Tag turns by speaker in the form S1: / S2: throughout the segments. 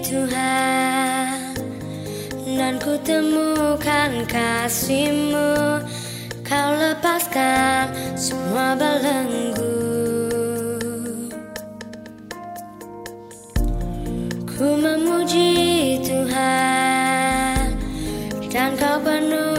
S1: Tuhan Dan ku temukan kasihmu. Kau lepaskan semua belenggu. Ku memuji Tuhan Dan kau penuhi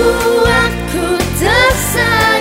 S1: Aku tersayang